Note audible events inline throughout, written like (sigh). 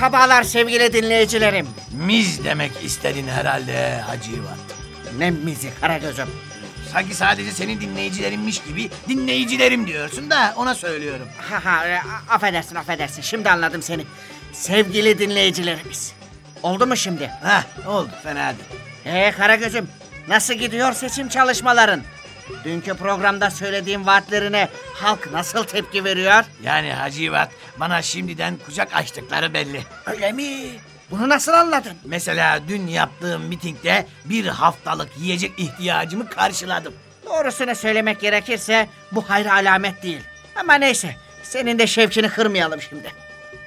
Merhabalar sevgili dinleyicilerim. Miz demek istedin herhalde Hacivat. Ne mizi Karagöz'üm. Sanki sadece senin dinleyicilerinmiş gibi dinleyicilerim diyorsun da ona söylüyorum. Ha ha e, affedersin affedersin şimdi anladım seni. Sevgili dinleyicilerimiz. Oldu mu şimdi? Heh oldu fena değil. Ee Karagöz'üm nasıl gidiyor seçim çalışmaların? Dünkü programda söylediğim vaatlerine halk nasıl tepki veriyor? Yani Hacivat bana şimdiden kucak açtıkları belli. Öyle mi? Bunu nasıl anladın? Mesela dün yaptığım mitingde bir haftalık yiyecek ihtiyacımı karşıladım. Doğrusunu söylemek gerekirse bu hayra alamet değil. Ama neyse senin de şevkini kırmayalım şimdi.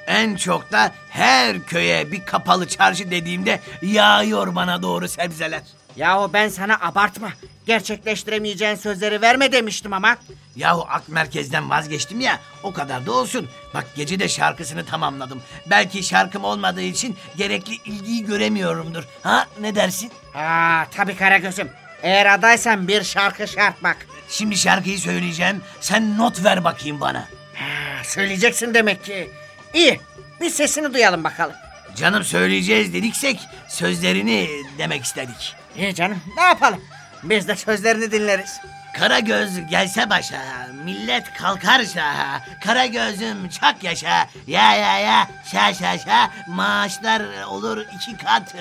En çok da her köye bir kapalı çarşı dediğimde yağıyor bana doğru sebzeler. Yahu ben sana abartma. Gerçekleştiremeyeceğin sözleri verme demiştim ama. Yahu ak merkezden vazgeçtim ya o kadar da olsun. Bak gece de şarkısını tamamladım. Belki şarkım olmadığı için gerekli ilgiyi göremiyorumdur. Ha ne dersin? Aa tabii Karagöz'üm. Eğer adaysan bir şarkı şart bak. Şimdi şarkıyı söyleyeceğim. Sen not ver bakayım bana. Ha, söyleyeceksin demek ki. İyi. Bir sesini duyalım bakalım. Canım söyleyeceğiz dediksek sözlerini demek istedik. İyi canım ne yapalım? Biz de sözlerini dinleriz. Kara göz gelse başa, millet kalkar şaha. Kara gözüm çak yaşa, ya ya ya, şa şa şa. Maaşlar olur iki kat,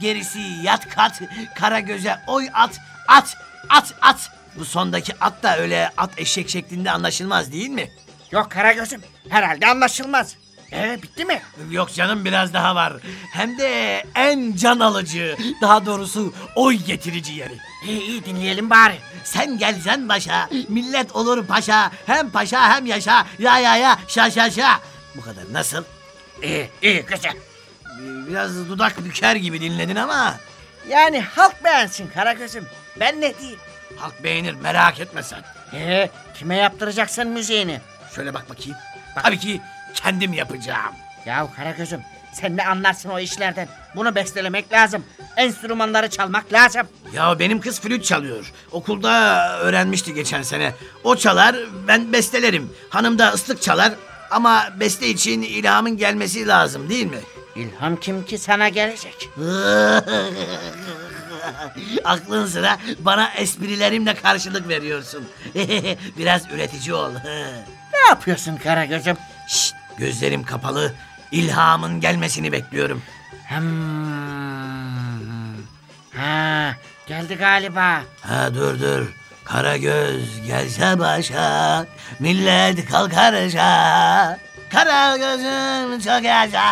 gerisi yat kat. Kara göze oy at, at, at, at. Bu sondaki at da öyle at eşek şeklinde anlaşılmaz değil mi? Yok Karagöz'üm herhalde anlaşılmaz. Ee bitti mi? Yok canım biraz daha var. Hem de en can alıcı, daha doğrusu oy getirici yeri. İyi iyi dinleyelim bari. Sen gelsen başa, millet olur paşa. Hem paşa hem yaşa, ya ya ya, şa şa şa. Bu kadar nasıl? İyi iyi güzel. Biraz dudak büker gibi dinledin ama Yani halk beğensin Karagöz'üm. Ben ne diyeyim? halk beğenir merak etme sen. Ee kime yaptıracaksın müziğini? Şöyle bak bakayım. Tabii ki kendim yapacağım. Yahu Karagöz'üm sen ne anlarsın o işlerden? Bunu bestelemek lazım. Enstrümanları çalmak lazım. Ya benim kız flüt çalıyor. Okulda öğrenmişti geçen sene. O çalar, ben bestelerim. Hanım da ıslık çalar. Ama beste için ilhamın gelmesi lazım değil mi? İlham kim ki sana gelecek? (laughs) Aklın sıra bana esprilerimle karşılık veriyorsun. (laughs) Biraz üretici ol. (laughs) Ne yapıyorsun Karagöz'üm? Gözlerim kapalı. İlhamın gelmesini bekliyorum. Hmm. Ha, geldi galiba. Ha dur dur. Kara göz gelse başa, millet kalkar aşağı. Kara gözüm çok yaşa.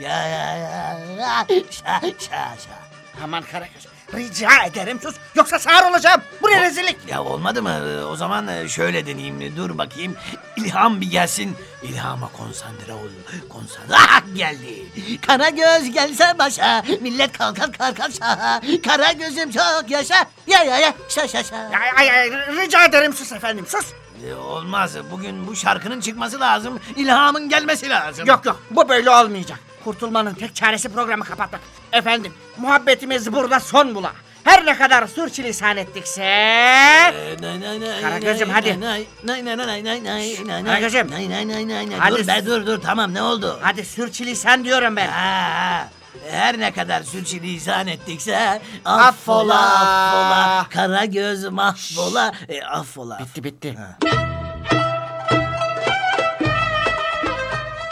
Ya ya ya, ya. şa şa şa. Aman Karagöz, rica ederim sus. Yoksa sağır olacağım. Bu ne rezillik? Ya olmadı mı? O zaman şöyle deneyeyim. Dur bakayım. İlham bir gelsin. İlhama konsantre ol. Konsantre. Ah geldi. Kara göz gelse başa. Millet kalkar kalkar şaha. Kara gözüm çok yaşa. Ya ya ya. Şa şa şa. Ay, ay, ay, rica ederim sus efendim sus. Ee, Olmaz. Bugün bu şarkının çıkması lazım. İlhamın gelmesi lazım. Yok yok bu böyle olmayacak. Kurtulmanın tek çaresi programı kapatmak. Efendim muhabbetimiz burada son bula. Her ne kadar sürçülisan ettikse... Karagöz'üm, hadi. Karagöz'üm. Dur be dur dur tamam ne oldu? Hadi sürçülisan diyorum ben. Ha, her ne kadar sürçülisan ettikse Affola. affola affola kara göz mahvola e, affola. Bitti bitti.